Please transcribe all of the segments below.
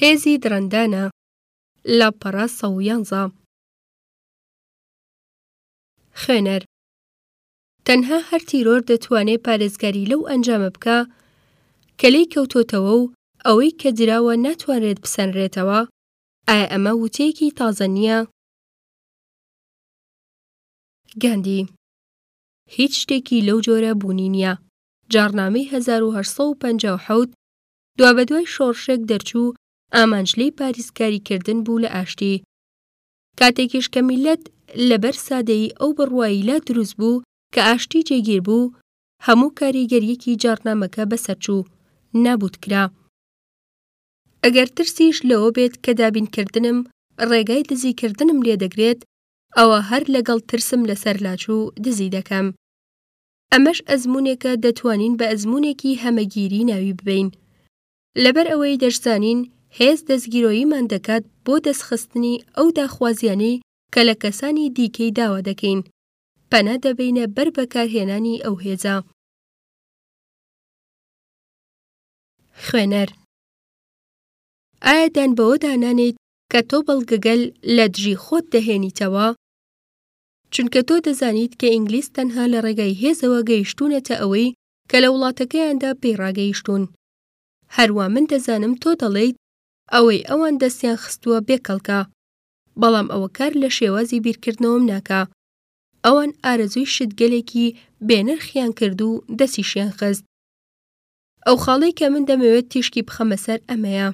هێزی دڕندانە. لاپەڕە سەد و یانزە. خوێنەر، تەنها هەر تیرۆر دەتوانێ پارێزگاری لەو ئەنجامە بکا کە لێی کەوتۆتەوە و ئەوەی کە دراوە ناتوانرێت بسەنرێتەوە؟ ئایا ئەمە وتەیەکی تازە نییە؟ گاندی، هیچ شتێکی لەو جۆرە بوونی نییە. جاڕنامەی هەزار و هەشت سەد و پەنجا و حەوت دوابەدوای شۆڕشێک دەرچوو ئامانج لێی پاریزکاری کردن بوو لە ئاشتی کاتێکیش کە میلەت لەبەر سادەیی ئەو بڕوایی لا دروست بوو کە ئاشتی جێگیر بوو هەموو کاریگەریەکی جاڕنامەکە بەسەرچوو نابوت کرا ئەگەر ترسیش لەوە بێت کە دابینکردنم ڕێگای دزیکردنم لێ دەگرێت ئەوە هەر لەگەڵ ترسم لەسەر لاچوو دزی دەکەم ئەمەش ئەزموونێکە دەتوانین بە ئەزموونێکی هەمەگیری ناوی ببەین. لەبەر ئەوەی دەشزانین هێز دەستگیرۆییمان دەکات بۆ دەستخستنی ئەو داخوازییانەی کە لە کەسانی دیکەی داوا دەکەین، پەنا دەبەینە بەر بەکارهێنانی ئەو هێزە. خوێنەر، ئایا دان بەوەدا نانێیت کە تۆ بەڵگەگەل لە دژی خۆت دەهێنیتەوە؟ چونکە تۆ دەزانیت کە ئینگلیز تەنها لە ڕێگای هێزەوە گەیشتوونەتە ئەوەی کە لە وڵاتەکەیاندا پێی ڕاگەیشتوون. هەروا من دەزانم تۆ دەڵێیت ئەوەی ئەوان دەستیان خستووە بێ کەڵکە، بەڵام ئەوە کار لە شێوازی بیرکردنەوەم ناکا. ئەوان ئارەزووی شتگەلێکی بێ نرخیان کرد و دەستیشیان خست. ئەو خاڵەی کە من دەمەوێت تیشکی بخەمە سەر ئەمەیە.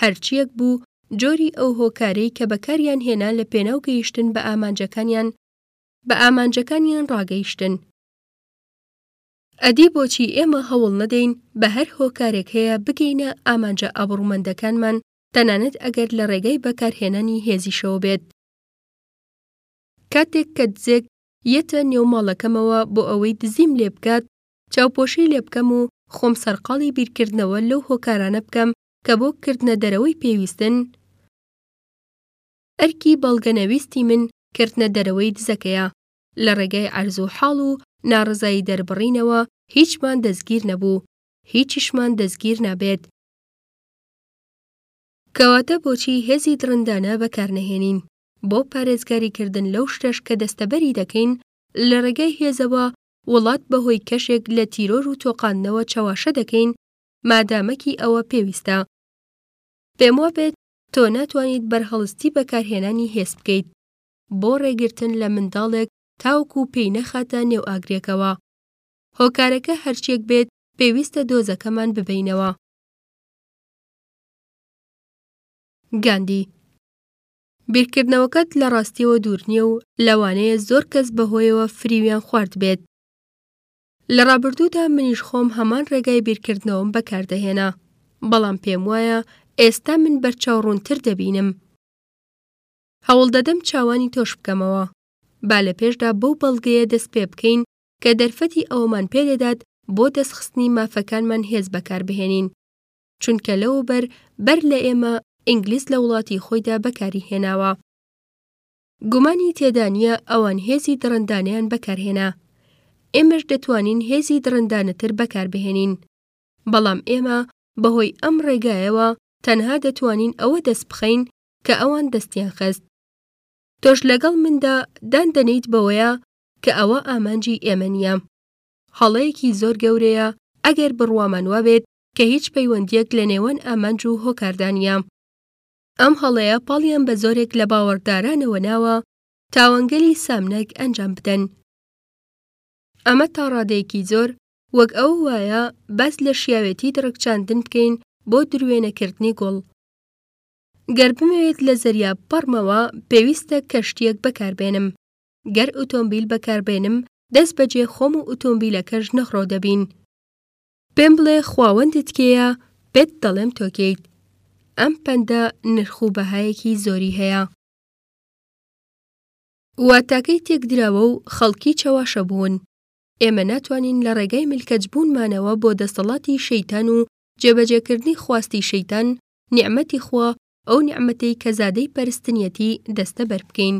هەرچییەک بوو جۆری ئەو هۆکارەی کە بەکاریان هێنا لە پێناو گەیشتن بە ئامانجەکانیان بە ئامانجەکانیان ڕاگەیشتن. ئەدی بۆچی ئێمە هەوڵ نەدەین بە هەر هۆکارێک هەیە بگەینە ئامانجە ئابڕوومەندەکانمان تەنانەت ئەگەر لە ڕێگای بەکارهێنانی هێزیشەوە بێت؟ کاتێک کە دزێک یەتە نێو ماڵەکەمەوە بۆ ئەوەی دزیم لێ بکات چاوپۆشی لێ بکەم و خۆم سەرقاڵی بیرکردنەوە لەو هۆکارانە بکەم کە بۆ کردنە دەرەوەی پێویستن، ئەرکی بەڵگەنەویستی من کردنە دەرەوەی دزەکەیە، لە ڕێگای عەرز و حاڵ و ناڕەزایی دەربڕینەوە هیچمان دەستگیر نەبوو، هیچیشمان دەستگیر نابێت. کەواتە بۆچی هێزی دڕندانە بەکارنەهێنین، بۆ پارێزگاری کردن لەو شتەش کە دەستەبەری دەکەین، لە ڕێگای هێزەوە وڵات بە هۆی کەشێک لە تیرۆر و تۆقاندنەوە چەواشە دەکەین، مادامەکی ئەوە پێویستە. پێموابێت تۆ ناتوانیت بەرهەڵستی بەکارهێنانی هێز بکەیت بۆ ڕێگرتن لە منداڵێک تاوەکو پێی نەخاتە نێو ئاگرێکەوە. هۆکارەکە هەرچیەک بێت پێویستە دۆزەکەمان ببەینەوە. گاندی، بیرکردنەوەکەت لە ڕاستیەوە دوور نیە و لەوانەیە زۆر کەس بەهۆیەوە فریویان خواردبێت. لە ڕابردوودا منیش خۆم هەمان ڕێگای بیرکردنەوەم بەکاردەهێنا، بەڵام پێموایە ئێستا من بەرچاو ڕوونتر دەبینم. هەوڵدەدەم چاوانی تۆش بکەمەوە. با لە پێشدا بەو بەڵگەیە دەستپێبکەین کە دەرفەتی ئەوەمان پێدەدات بۆ دەستخستنی مافەکانمان هێز بەکاربهێنین، چونکە لەوەوبەر بەر لە ئێمە ئینگلیز لە وڵاتی خۆیدا بەکاریهێناوە. گومانی تێدا نییە ئەوان هێزی دڕندانەیان بەکارهێنا. ئێمەش دەتوانین هێزی دڕندانەتر بەکاربهێنین. بەڵام ئێمە بەهۆی ئەم ڕێگایەوە تەنها دەتوانین ئەوە دەستبخەین کە ئەوان دەستیان خست. تۆش لەگەڵ مندا دان دەنێیت بەوەیا کە ئەوە ئامانجی ئێمە نییە. هەڵەیەکی زۆر گەورەیە ئەگەر بڕوامان وابێت کە هیچ پەیوەندییەک لەنێوان ئامانج و هۆکاردا نییە. ئەم هەڵەیە پاڵیان بە زۆرێک لە باوەڕدارانەوە ناوە تاوانگەلی سامنەگ ئەنجام بدەن. ئەمە تا ڕادەیەکی زۆر وەک ئەو وایە باس لە شیاوێتی دڕکچاندن بکەین بۆ دروێنەکردنی گوڵ. گەر بمەوێت لە زەریا بپەڕمەوە پێویستە کەشتیەک بەکاربێنم. گەر ئوتۆمبیل بەکاربێنم دەست بەجێ خۆم و ئوتۆمبیلەکەش نغرۆ دەبین. پێم بڵێ خواوەندت کێیە پێت دەڵێم تۆ کێیت ئەم پەندە نرخ و بەهایەکی زۆری هەیە. واتاکەی تێکدراوە و خەڵکی چەواشە بوون. ئێمە ناتوانین لە ڕێگای ملکەچ بوونمانەوە بۆ دەسەڵاتی شەیتان و جێبەجێکردنی خواستی شەیتان نیعمەتی خوا ئەو نیعمەتەی کە زادەی پەرستنیەتی دەستەبەر بکەین.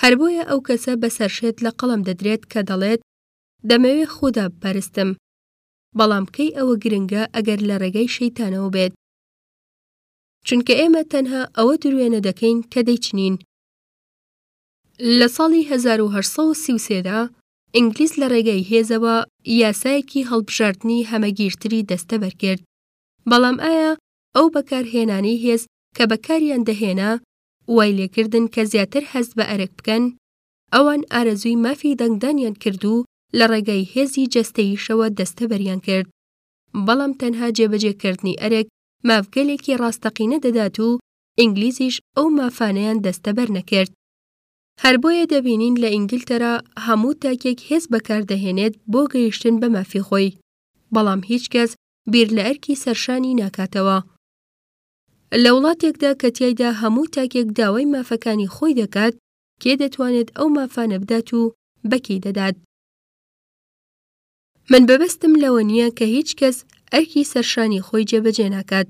هەر بۆیە ئەو کەسە بە سەرشێت لە قەڵەم دەدرێت کە دەڵێت دەمەوێ خودا بپەرستم. بەڵام کەی ئەوە گرنگە ئەگەر لە ڕێگای شەیتانەوە بێت. چونکە ئێمە تەنها ئەوە دروێنە دەکەین کە دەیچنین. لە ساڵی هەزار و هەشت سەد و سی و سێ دا ئینگلیز لە ڕێگای هێزەوە یاسایەکی هەڵبژاردنی هەمەگیرتری دەستەبەر کرد. بەڵام ئایا ئەو بەکارهێنانەی هێز کە بەکاریان دەهێنا وای لێکردن کە زیاتر هەست بە ئەرک بکەن؟ ئەوان ئارەزووی مافی دەنگدانیان کرد و لە ڕێگای هێزی جەستەییشەوە دەستەبەریان کرد. بەڵام تەنها جێبەجێکردنی ئەرک مافگەلێکی ڕاستەقینە دەدات و ئینگلیزیش ئەو مافانەیان دەستەبەر نەکرد. هەر بۆیە دەبینین لە ئینگلتەرا هەموو تاکێک هێز بەکاردەهێنێت بۆ گەیشتن بە مافی خۆی، بەڵام هیچ کەس بیر لە ئەرکی سەرشانی ناکاتەوە. لە وڵاتێکدا کە تیایدا هەموو تاکێک داوای مافەکانی خۆی دەکات، کێ دەتوانێت ئەو مافانە بدات و بەکی دەدات من بەبستم لەوە نییە کە هیچ کەس ئەرکی سەرشانی خۆی جێبەجێ ناکات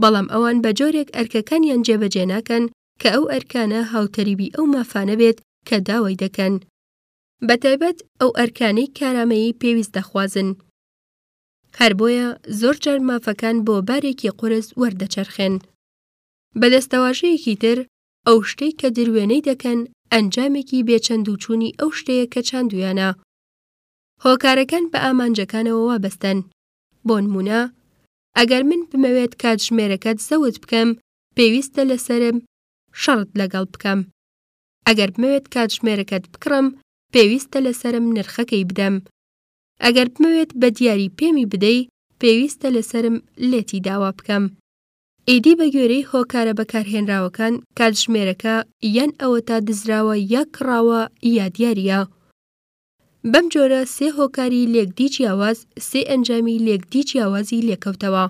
بەڵام ئەوان بە جۆرێک ئەرکەکانیان جێبەجێ ناکەن کە ئەو ئەرکانە هاوتەریبی ئەو مافانە بێت کە داوای دەکەن بەتایبەت ئەو ئەرکانەی کارامەیی پێویست دەخوازن هەر بۆیە زۆر جار مافەکان بۆ بارێکی قورس وەردەچەرخێن بە دەستەواژەیەکی تر ئەو شتەی کە دروێنەی دەکەن ئەنجامێکی بێچەندوچوونی ئەو شتەیە کە چاندویانە. هۆکارەکان بە ئامانجەکانەوە وابەستەن. بۆ نمونە، ئەگەر من بمەوێت کاتژمێرەکەت زەوت بکەم، پێویستە لەسەرم شەڕت لەگەڵ بکەم. ئەگەر بمەوێت کاتژمێرەکەت بکڕم، پێویستە لەسەرم نرخەکەی بدەم. ئەگەر بمەوێت بە دیاری پێمی بدەی، پێویستە لەسەرم لێتی داوا بکەم. ئیدی بە گوێرەی هۆکارە بەکارهێنراوەکان کاتژمێرەکە یان ئەوەتا دزراوە یا کڕاوە یا دیارییە. بەم جۆرە سێ هۆکاری لێکدی جیاواز سێ ئەنجامی لێکدی جیاوازی لێکەوتەوە.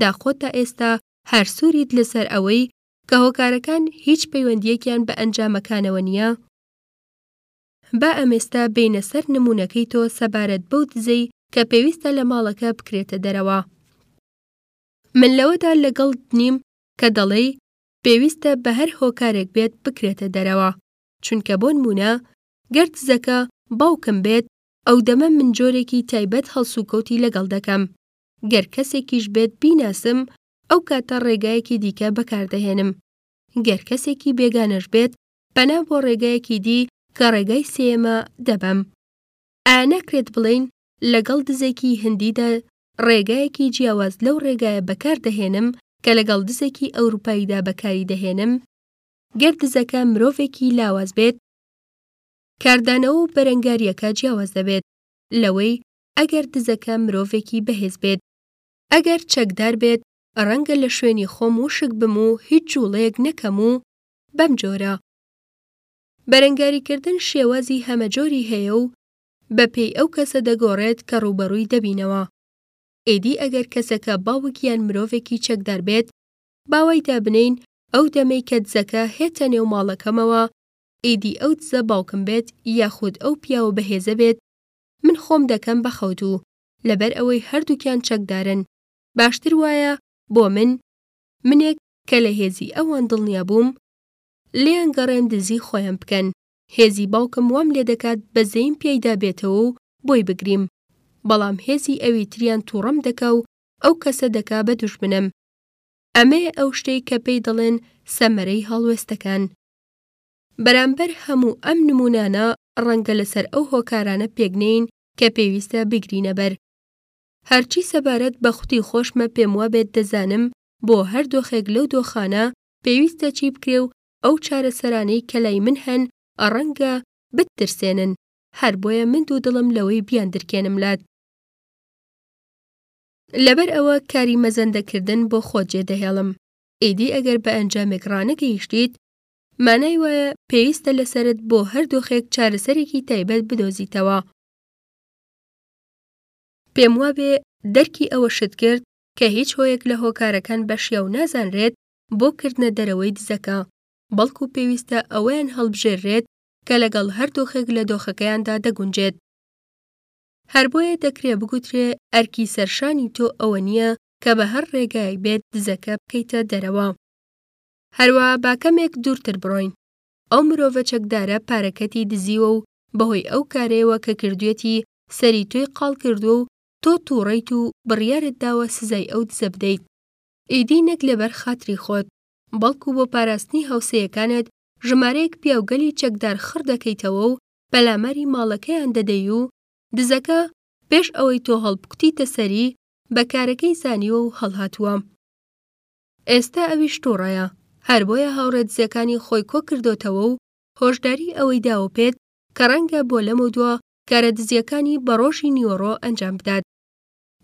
دا خۆت تا ئێستا هەر سووریت لەسەر ئەوەی کە هۆکارەکان هیچ پەیوەندییەکیان بە ئەنجامەکانەوە نییە؟ با ئەمێستا بێینە سەر نموونەکەی تۆ سەبارەت بەو دزەی کە پێویستە لە ماڵەکە بکرێتە دەرەوە. من لەوەدا لەگەڵت نیم کە دەڵێی پێویستە بە هەر هۆکارێک بێت بکرێتە دەرەوە، چونکە بۆنموونە گەر دزەکە باوکم بێت ئەودەمە من جۆرێکی تایبەت هەڵسوکەوتی لەگەڵ دەکەم، گەر کەسێکیش بێت بیناسم ئەو کاتە ڕێگایەکی دیکە بەکاردەهێنم، گەر کەسێکی بێگانەش بێت پەنا بۆ ڕێگایەکی دی کە ڕێگای سێیەمە دەبەم. ئایا ناکرێت بڵێین لەگەڵ دزێکی هندیدا ڕێگایەکی جیاواز لەو ڕێگایە بەکار دەهێنم کە لەگەڵ دزێکی ئەوروپاییدا بەکاری دەهێنم، گەر دزەکە مرۆڤێکی لاواز بێت، کاردانەوە و بەرەنگارییەکە جیاواز دەبێت لەوەی ئەگەر دزەکە مرۆڤێکی بەهێز بێت. ئەگەر چەکدار بێت، ڕەنگە لە شوێنی خۆم وشک بم و هیچ جووڵەیەک نەکەم و بەمجۆرە. بەرەنگاریکردن شێوازی هەمەجۆری هەیە و بە پێی ئەو کەسە دەگۆڕێت کە ڕووبەڕووی دەبینەوە. ئیدی ئەگەر کەسەکە باوک یان مرۆڤێکی چەکدار بێت، با وای دابنێین ئەو دەمەی کە دزەکە هێتە نێو ماڵەکەمەوە، ئیدی ئەو دزە باوکم بێت یاخود ئەو پیاوە بەهێزە بێت، من خۆم دەکەم بە خەوتوو، لەبەر ئەوەی هەردووکیان چەکدارن. باشتر وایە بۆ من، منێک کە لە هێزی ئەوان دڵنیا بووم، لێیان گەڕێم دزی خۆیان بکەن. هێزی باوکم وام لێ دەکات بەزەیم پیایدا بێتەوە و بۆی بگریم، بەڵام هێزی ئەوی تریان تووڕەم دەکا و ئەو کەسە دەکا بە دوژمنم. ئەمەیە ئەو شتەی کە پێی دەڵێن سەمەرەی هەڵوێستەکان. بەرامبەر هەموو ئەم نموونانە ڕەنگە لەسەر ئەو هۆکارانە پێک نەین کە پێویستە بیگرینە بەر. هەرچی سەبارەت بە خودی خۆشمە پێم وابێت دەزانم بۆ هەر دۆخێک لەو دۆخانە پێویستە چی بکرێ و ئەو چارەسەرانەی کە لای من هەن ڕەنگە بتترسێنن، هەر بۆیە من دوو دڵم لەوەی بیاندرکێنم لات. لەبەر ئەوە کاری مەزەندەکردن بۆ خۆت جێ دەهێڵم، ئیدی ئەگەر بە ئەنجامێک ڕانەگەیشتیت، مانای وایە پێویستە لە سەرت بۆ هەر دۆخێک چارەسەرێکی تایبەت بدۆزیتەوە. پێم وابێ دەرکی ئەوەشت کرد کە هیچ هۆیەک لە هۆکارەکان بە شیاو نازانرێت بۆ کردنە دەرەوەی دزەکە، بەڵکو پێویستە ئەوەیان هەڵبژێررێت کە لەگەڵ هەر دۆخێک لە دۆخەکەیاندا دەگونجێت. هەر بۆیە دەکرێ بگوترێ ئەرکی سەرشانی تۆ ئەوە نییە کە بە هەر ڕێگایەک بێت دزەکە بکەیتە دەرەوە. هەروا با کەمێک دوورتر بڕۆین. ئەو مرۆڤە چەکدارە پارەکەتی دزیوە و بەهۆی ئەو کارەیەوە کە کردوویەتی سەری تۆی قاڵ کردووە و تۆ تووڕەیت و بڕیارت داوە سزای ئەو دزە بدەیت. ئیدی نەک لەبەر خاتری خۆت، بەڵکو بۆ پاراستنی هاوسێیەکانت ژمارەیەک پیاوگەلی چەکدار خڕ دەکەیتەوە و پەلاماری ماڵەکەیان دەدەی و دزەکە پێش ئەوەی تۆ هەڵبکوتیتە سەری بە کارەکەی زانیوە و هەڵهاتووە. ئێستا ئەویش توڕەیە، هەر بۆیە هاوڕێ دزەکانی خۆی کۆکردۆتەوە و هۆشداری ئەوەی داوە پێت کە ڕەنگە بۆ لەمەودوا کارە دزییەکانی بە ڕۆژی نیوەڕۆ ئەنجام بدات.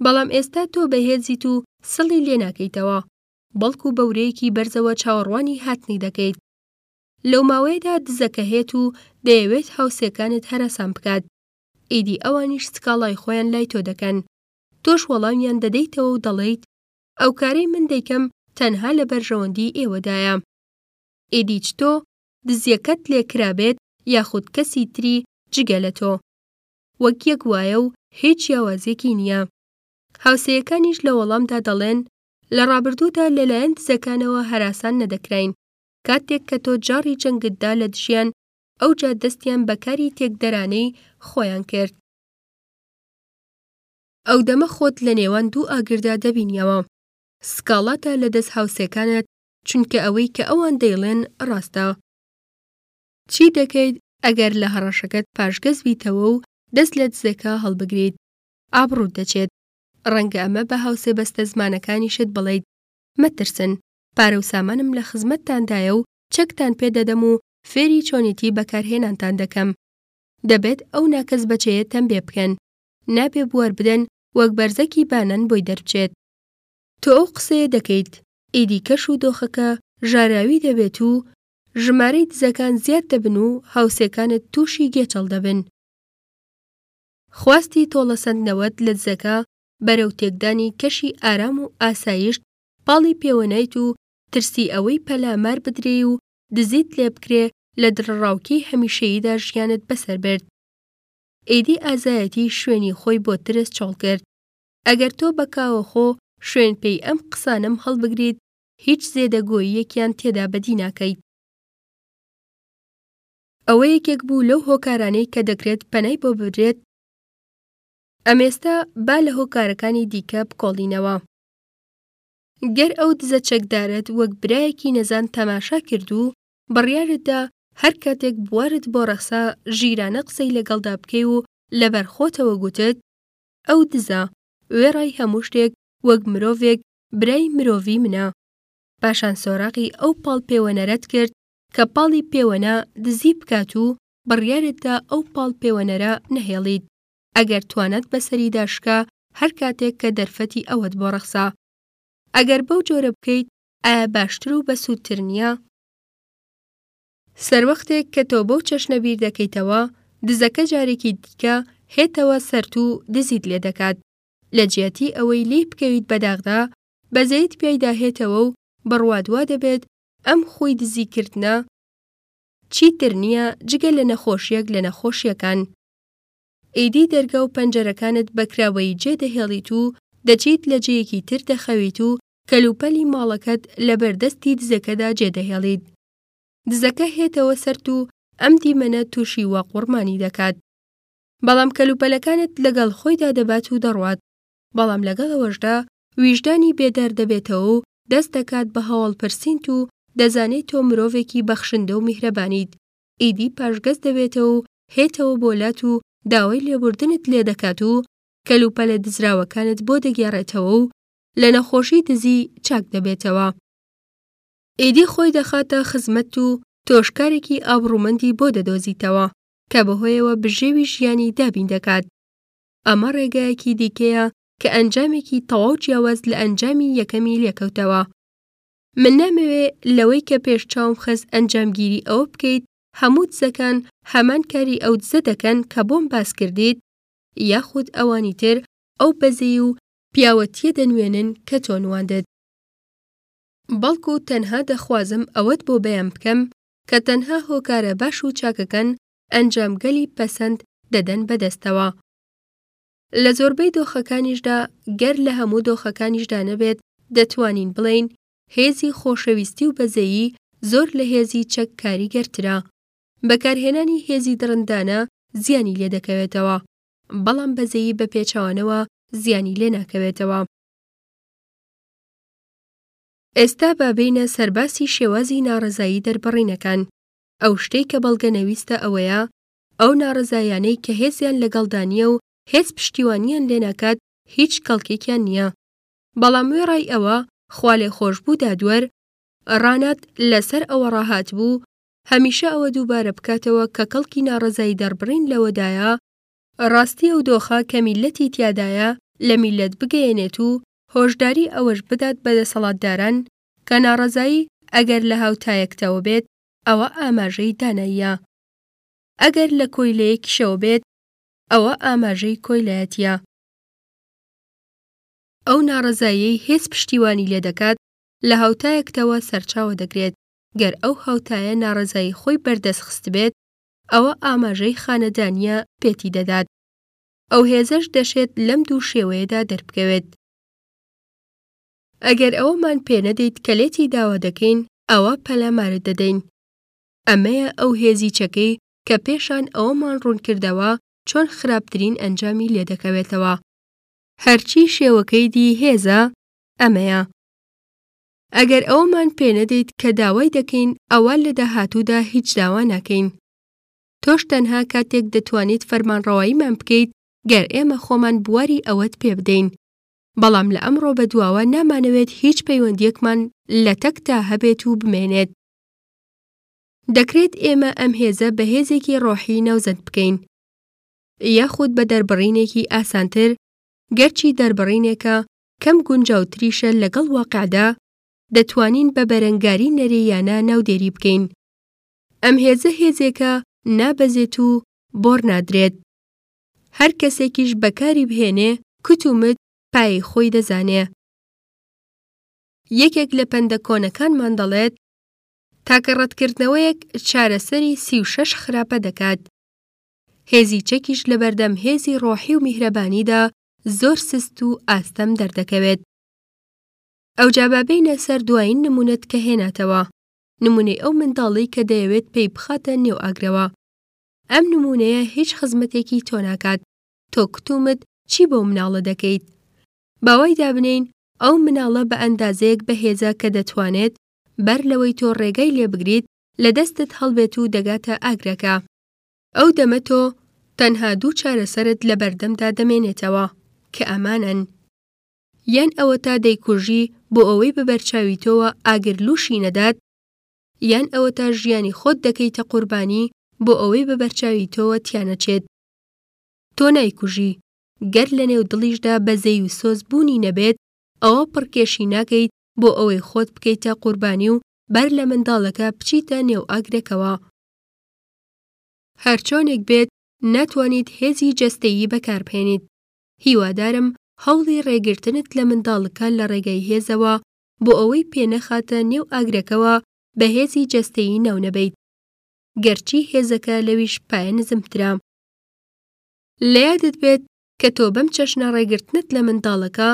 بەڵام ئێستا تۆ بەهێزیت و سڵی لێ ناکەیتەوە، بەڵکو بە ورەیەکی بەرزەوە چاوەڕوانی هاتنی دەکەیت. لەو ماوەیەدا دزەکە هێت و دەیەوێت هاوسێکانت هەراسان بکات، ئیدی ئەوانیش سکاڵای خۆیان لای تۆ دەکەن، تۆش وەڵامیان دەدەیتەوە و دەڵێیت، ئەو کارەی من دەیکەم تەنها لە بەرژەوەندیی ئێوەدایە. ئیدی چ تۆ، دزییەکەت لێ کرابێت، یاخود کەسی تری جگە لە تۆ. وەک یەک وایە و هیچ جیاوازیەکی نییە. هاوسێیەکانیش لە وەڵامدا دەڵێن، لە ڕابردوودا لەلایەن دزەکانەوە هەراسان نەدەکراین، کاتێک کە تۆ جاڕی جەنگتدا لە دژیان، ئەوجا دەستیان بە کاری تێکدەرانەی خۆیان کرد. ئەو دەمە خۆت لە نێوان دوو ئاگردا دەبینیەوە. سکاڵاتە لە دەست هاوسێکانت، چونکە ئەوەی کە ئەوان دەیڵێن ڕاستە. چی دەکەیت ئەگەر لە هەڕەشەکەت پاشگەز بیتەوە و دەست لە دزەکە هەڵبگریت؟ ئابڕووت دەچێت. ڕەنگە ئەمە بە هاوسێ بەستەزمانەکانیشت بڵێیت، مەترسن، پارە و سامانم لە خزمەتتاندایە و چەکتان پێ دەدەم و فێری چۆنێتی بەکارهێنانتان دەکەم. دەبێت ئەو ناکەس بەچەیە تەمبێ بکەن. نابێ بوار بدەن وەک بەرزەکی بانان بۆی دەربچێت. تۆ ئەو قسەیە دەکەیت، ئیدی کەش و دۆخەکە ژاراوی دەبێت و ژمارەی دزەکان زیاد دەبن و هاوسێکانت تووشی گێچەڵ دەبن. خواستی تۆڵەسەندنەوەت لە دزەکە بەرەو تێکدانی کەشی ئارام و ئاسایشت پاڵی پێوە نایت و ترسی ئەوەی پەلامار بدرێی و دزیت لێ بکرێ لە دڵەڕاوکێی هەمیشەییدا ژیانت بەسەر برد. ئیدی ئازایەتی شوێنی خۆی بۆ ترس چۆڵ کرد. ئەگەر تۆ بە کاوەخۆ شوێن پێی ئەم قسانەم هەڵبگریت هیچ زێدەگۆییەکیان تێدا بەدی ناکەیت. ئەوە یەکێک بوو لەو هۆکارانەی کە دەکرێت پەنای بۆ ببرێت ئەمێستا با لە هۆکارەکانی دیکە بکۆڵینەوە. گەر ئەو دزە چەکدارەت وەک برایەکی نەزان تەماشا کرد و بڕیارتدا هەر کاتێک بوارت بۆ ڕەخسا ژیرانە قسەی لەگەڵدا بکەی و لەبەرخۆتەوە گوتت ئەو دزە، وێڕای هەموو شتێک وەک مرۆڤێک برای مرۆڤی منە. پاشان سۆراغی ئەو پاڵ پێوەنەرەت کرد کە پاڵی پێوەنا دزی بکات و بڕیارت دا ئەو پاڵ پێوەنەرە نەهێڵیت ئەگەر توانەت بەسەریدا شکا هەر کاتێک کە دەرفەتی ئەوەت بۆ ڕەخسا. ئەگەر بەو جۆرە بکەیت ئایا باشتر و بەسوودتر نییە؟ سەروەختێک کە تۆ بەو چەشنە بیر دەکەیتەوە، دزەکە جارێکی دیکە هێتەوە سەرت و دزیت لێ دەکات، لە جیاتی ئەوەی لێی بکەویت بە داغدا، بەزەیت پیایدا هێتەوە و بڕوات وا دەبێت ئەم خووی دزی کردنە چیت تر نییە جگە لە نەخۆشیەک لە نەخۆشیەکان. ئیدی دەرگا و پەنجەرەکانت بە کراوەیی جێ دەهێڵیت و دەچیت لە جێیەکی تر دەخەویت و کەلوپەلی ماڵەکەت لە بەر دەستی دزەکەدا جێ دەهێڵیت. دزەکە هێتەوە سەرت و ئەم دیمەنە تووشی واقوڕمانی دەکات. بەڵام کەلوپەلەکانت لەگەڵ خۆیدا دەبات و دەڕوات، بەڵام لەگەڵ ئەوەشدا ویژدانی بێدەر دەبێتەوە و دەست دەکات بە هەواڵپرسینت و دەزانێت تۆ مرۆڤێکی بەخشندە و میهرەبانیت، ئیدی پاشگەز دەبێتەوە و هێتەوە بۆ لات و داوای لێبوردنت لێ دەکات و کەلوپەلە دزراوەکانت بۆ دەگێڕێتەوە و لە نەخۆشی دزی چاک دەبێتەوە. ئیدی خۆی دەخاتە خزمەتت و تۆش کارێکی ئابڕوومەندی بۆ دەدۆزیتەوە، کە بەهۆیەوە بژێوی ژیانی دابین دەکات ئەمە ڕێگایەکی دیکەیە کە ئەنجامێکی تەواو جیاواز لە ئەنجامی یەکەمی لێکەوتەوە من نامەوێ لەوەی کە پێش چاوم خەز ئەنجامگیری ئەوە بکەیت هەموو دزەکان هەمان کاری ئەو دزە دەکەن کە بۆم باس کردیت یاخود ئەوانی تر ئەو بەزەی و پیاوەتیە دەنوێنن کە تۆ نواندت بەڵکو تەنها دەخوازم ئەوەت بۆ بەیان بکەم کە تەنها هۆکارە باش و چاکەکان ئەنجامگەلی پەسەند دەدەن بەدەستەوە. لە زۆربەی دۆخەکانیشدا گەر لە هەموو دۆخەکانیشدا نەبێت دەتوانین بڵێین هێزی خۆشەویستی و بەزەیی زۆر لە هێزی چەک کاریگەرترە. بەکارهێنانی هێزی دڕندانە زیانی لێدەکەوێتەوە، بەڵام بەزەیی بەپێچەوانەوە زیانی لێناکەوێتەوە. ئێستا با بێینە سەر باسی شێوازی ناڕەزایی دەربڕینەکان، ئەو شتەی کە بەڵگەنەویستە ئەوەیە ئەو ناڕەزایانەی کە هێزیان لەگەڵدا نییە و هێز پشتیوانییان لێناکات هیچ کەڵکێکیان نییە. بەڵام وێڕای ئەوە خوالێخۆشبوو دادوەر، ڕانات، لەسەر ئەوە ڕاهاتبوو هەمیشە ئەوە دووبارە بکاتەوە کە کەڵکی ناڕەزایی دەربڕین لەوەدایە ڕاستی ئەو دۆخە کە میللەتی تیادایە لە میللەت بگەیەنێت و هۆشداری ئەوەش بدات بە دەسەڵاتداران کە ناڕەزایی ئەگەر لە هاوتایەکتەوە بێت ئەوە ئاماژەی داناییە، ئەگەر لە کۆیلەیەکیشەوە بێت ئەوە ئاماژەی کۆیلایەتیە. ئەو ناڕەزاییەی هێز پشتیوانی لێ دەکات لە هاوتایەکتەوە سەرچاوە دەگرێت، گەر ئەو هاوتایە ناڕەزایی خۆی بەردەست خستبێت ئەوە ئاماژەی خانەدانیە پێتی دەدات. ئەو هێزەش دەشێت لەم دوو شێوەیەدا دەربکەوێت. ئەگەر ئەوەمان پێنەدەیت کە لێتی داوا دەکەین ئەوا پەلامارت دەدەین. ئەمەیە ئەو هێزی چەکەی کە پێشان ئەوەمان ڕوونکردەوە چۆن خراپترین ئەنجامی لێدەکەوێتەوە. هەرچی شێوەکەی دی هێزە ئەمەیە. ئەگەر ئەوەمان پێنەدەیت کە داوای دەکەین ئەوا لە داهاتوودا هیچ داوا ناکەین. تۆش تەنها کاتێک دەتوانیت فەرمانڕەواییمان بکەیت گەر ئێمە خۆمان بواری ئەوەت پێ بدەین. بەڵام لە ئەمڕۆ بە دواوە نامانەوێت هیچ پەیوەندییەکمان لە تەکتا هەبێت و بمێنێت. دەکرێت ئێمە ئەم هێزە بە هێزێکی ڕۆحی ناوزەند بکەین. یاخود بە دەربڕینێکی ئاسانتر، گەرچی دەربڕینێکە کەم گونجاوتریشە لەگەڵ واقعدا، دەتوانین بە بەرەنگاری نەرێییانە ناودێری بکەین. ئەم هێزە هێزێکە نابەزێت و بۆڕ نادرێت. هەر کەسێکیش بەکاری بهێنێ کوت و مت پایەی خۆی دەزانێ. یەکێک لە پەندە کۆنەکانمان دەڵێت تاکە ڕەتکردنەوەیەک چارەسەری سی و شەش خراپە دەکات. هێزی چەکیش لە بەردەم هێزی ڕۆحی و میهرەبانیدا زۆر سست و ئاستەم دەردەکەوێت. ئەوجا با بێینە سەر دوایین نمونەت کە هێناتەوە. نمونەی ئەو منداڵەی کە دەیەوێت پێی بخاتە نێو ئاگرەوە ئەم نمونەیە هیچ خزمەتێکی تۆ ناکات تۆ کتومت چی بۆ مناڵە دەکەیت باوای دابنین ئەو مناڵە بە ئەندازەیەک بەهێزە کە دەتوانێت بەر لەوەی تۆ ڕێگای لێ بگریت لە دەستت هەڵبێت و دەگاتە ئاگرەکە ئەو دەمە تۆ تەنها دوو چارەسەرت لە بەردەمدا دەمێنێتەوە کە ئەمانەن یان ئەوەتا دەیکوژی بۆ ئەوەی بە بەرچاوی تۆوە ئاگر لووشی نەدات؟ یان ئەوەتا ژیانی خۆت دەکەیتە قوربانی بۆ ئەوەی بە بەرچاوی تۆوە تیا نەچێت؟ تۆ نایکوژی، گەر لەنێو دڵیشدا بەزەی و سۆز بوونی نەبێت، ئەوا پڕکێشی ناکەیت بۆ ئەوەی خۆت بکەیتە قوربانی و بەر لە منداڵەکە بچیتە نێو ئاگرەکەوە. هەرچۆنێک بێت، ناتوانیت هێزی جەستەیی بەکاربهێنیت، هیوادارم هەوڵی ڕێگرتنت لە منداڵکە لە ڕێگای هێزەوە بۆ ئەوەی پێنەخاتە نێو ئاگرەکەوە بە هێزی جەستەیی ناونەبەیت گەرچی هێزەکە لەویش پایە نزمترە. لە یادت بێت کە تۆ بەم چەشنە ڕێگرتنت لە منداڵەکە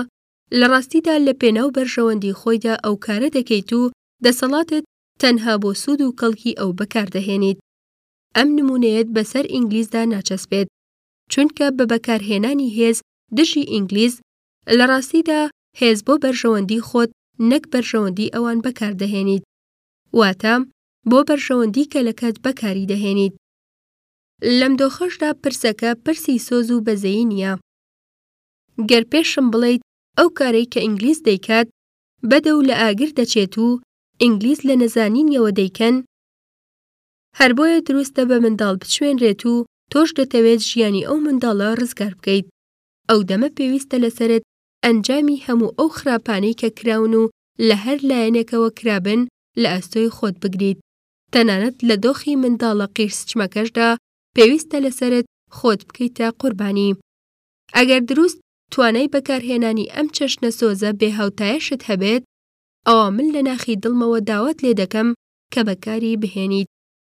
لە ڕاستیدا لە پێناو بەرژەوەندی خۆیدا ئەو کارە دەکەیت و دەسەڵاتت تەنها بۆ سوود و کەڵکی ئەو بەکاردەهێنیت. ئەم نموونەیەت بەسەر ئینگلیزدا ناچەسپێت. چونکە بە بەکارهێنانی هێز دژی ئینگلیز لە ڕاستیدا هێز بۆ بەرژەوەندی خۆت نەک بەرژەوەندی ئەوان بەکاردەهێنیت واتە بۆ بەرژەوەندی کەلەکەت بەکاری دەهێنیت لەم دۆخەشدا پرسەکە پرسی سۆز و بەزەی نییە گەر پێشم بڵیت ئەو کارەی کە ئینگلیز دەیکات بەدە و لە ئاگر دەچێت و ئینگلیز لە نەزانینیەوە دەیکەن هەر بۆیە دروستە بە منداڵ بچوێنرێت و تۆش دەتەوێت ژیانی ئەو منداڵە ڕزگار بکەیت ئەو دەمە پێویستە لەسەرت ئەنجامی هەموو ئەو خراپانەی کە کراون و لە هەر لایەنێکەوە کرابن لە ئەستۆی خۆت بگریت تەنانەت لە دۆخی منداڵە قیرسچمەکەشدا پێویستە لەسەرت خۆت بکەیتە قوربانی ئەگەر دروست توانای بەکارهێنانی ئەم چەشنە سۆزە بێهاوتایەشت هەبێت ئەوا من لە ناخی دڵمەوە داوات لێ دەکەم کە بەکاری بهێنیت.